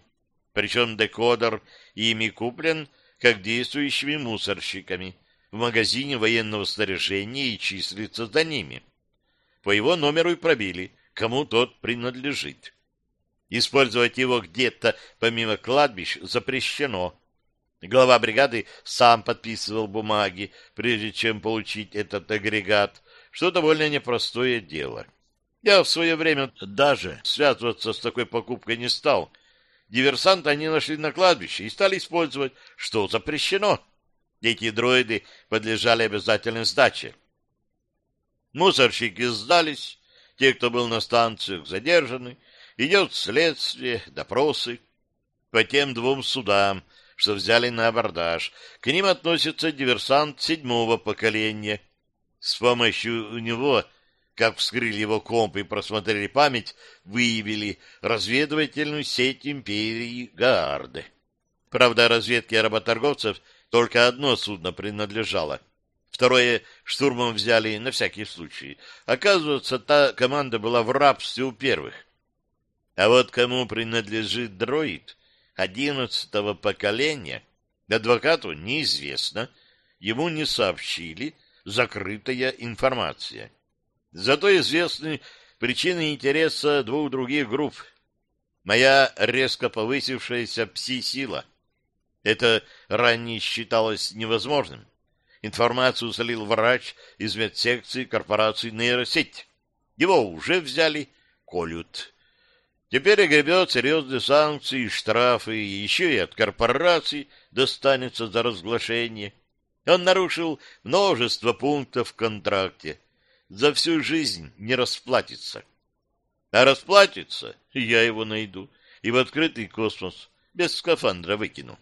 Причем декодер ими куплен как действующими мусорщиками в магазине военного снаряжения и числится за ними. По его номеру и пробили, кому тот принадлежит. Использовать его где-то помимо кладбищ запрещено. Глава бригады сам подписывал бумаги, прежде чем получить этот агрегат, что довольно непростое дело. Я в свое время даже связываться с такой покупкой не стал. Диверсанта они нашли на кладбище и стали использовать, что запрещено. Эти дроиды подлежали обязательной сдаче. Мусорщики сдались, те, кто был на станциях, задержаны. Идет следствие, допросы. По тем двум судам, что взяли на абордаж, к ним относится диверсант седьмого поколения. С помощью него, как вскрыли его комп и просмотрели память, выявили разведывательную сеть империи Гарды. Правда, разведке работорговцев только одно судно принадлежало — Второе штурмом взяли на всякий случай. Оказывается, та команда была в рабстве у первых. А вот кому принадлежит дроид одиннадцатого поколения, адвокату неизвестно, ему не сообщили, закрытая информация. Зато известны причины интереса двух других групп. Моя резко повысившаяся пси-сила. Это ранее считалось невозможным. Информацию слил врач из медсекции корпорации «Нейросеть». Его уже взяли, колют. Теперь огребет серьезные санкции, штрафы, и еще и от корпораций достанется за разглашение. Он нарушил множество пунктов в контракте. За всю жизнь не расплатится. А расплатится, я его найду и в открытый космос без скафандра выкину.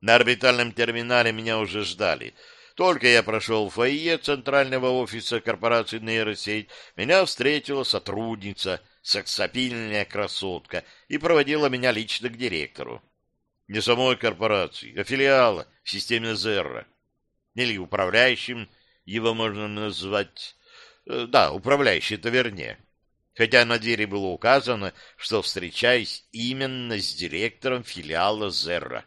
На орбитальном терминале меня уже ждали. Только я прошел в фойе центрального офиса корпорации «Нейросеть», меня встретила сотрудница, сексапильная красотка, и проводила меня лично к директору. Не самой корпорации, а филиала в системе Зерра. Или управляющим его можно назвать... Э, да, управляющий это вернее. Хотя на двери было указано, что встречаюсь именно с директором филиала Зерра.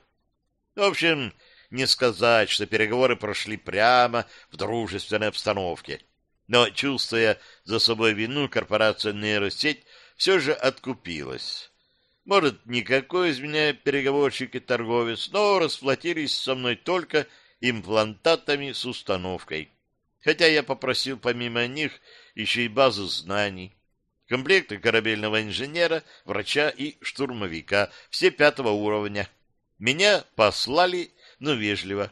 В общем, не сказать, что переговоры прошли прямо в дружественной обстановке. Но, чувствуя за собой вину, корпорация нейросеть все же откупилась. Может, никакой из меня переговорщик и торговец, но расплатились со мной только имплантатами с установкой. Хотя я попросил помимо них еще и базу знаний, комплекты корабельного инженера, врача и штурмовика, все пятого уровня, меня послали, но вежливо.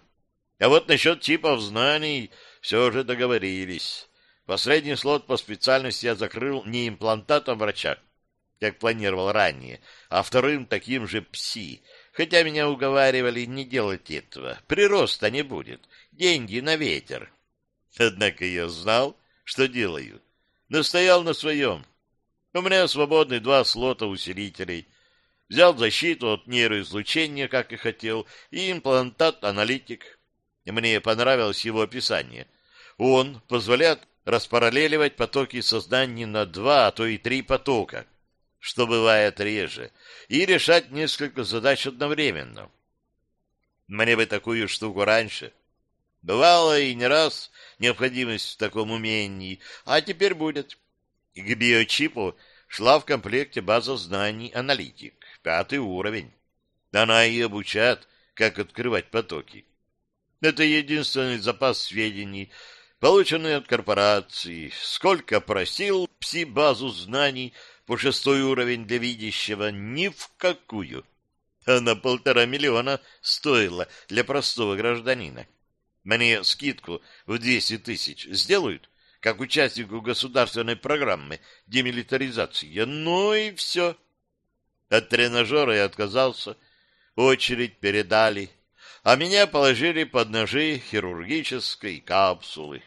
А вот насчет типов знаний все же договорились. Последний слот по специальности я закрыл не имплантатом врача, как планировал ранее, а вторым таким же пси, хотя меня уговаривали не делать этого. Прироста не будет, деньги на ветер. Однако я знал, что делаю. Настоял на своем. У меня свободны два слота усилителей, Взял защиту от нейроизлучения, как и хотел, и имплантат-аналитик. Мне понравилось его описание. Он позволяет распараллеливать потоки сознания на два, а то и три потока, что бывает реже, и решать несколько задач одновременно. Мне бы такую штуку раньше. Бывало и не раз необходимость в таком умении, а теперь будет. К биочипу шла в комплекте база знаний аналитик пятый уровень. Она и обучает, как открывать потоки. Это единственный запас сведений, полученный от корпорации. Сколько просил пси-базу знаний по шестой уровень для видящего, ни в какую. Она полтора миллиона стоила для простого гражданина. Мне скидку в 200 тысяч сделают, как участнику государственной программы демилитаризации. Ну и все. От тренажера я отказался, очередь передали, а меня положили под ножи хирургической капсулы.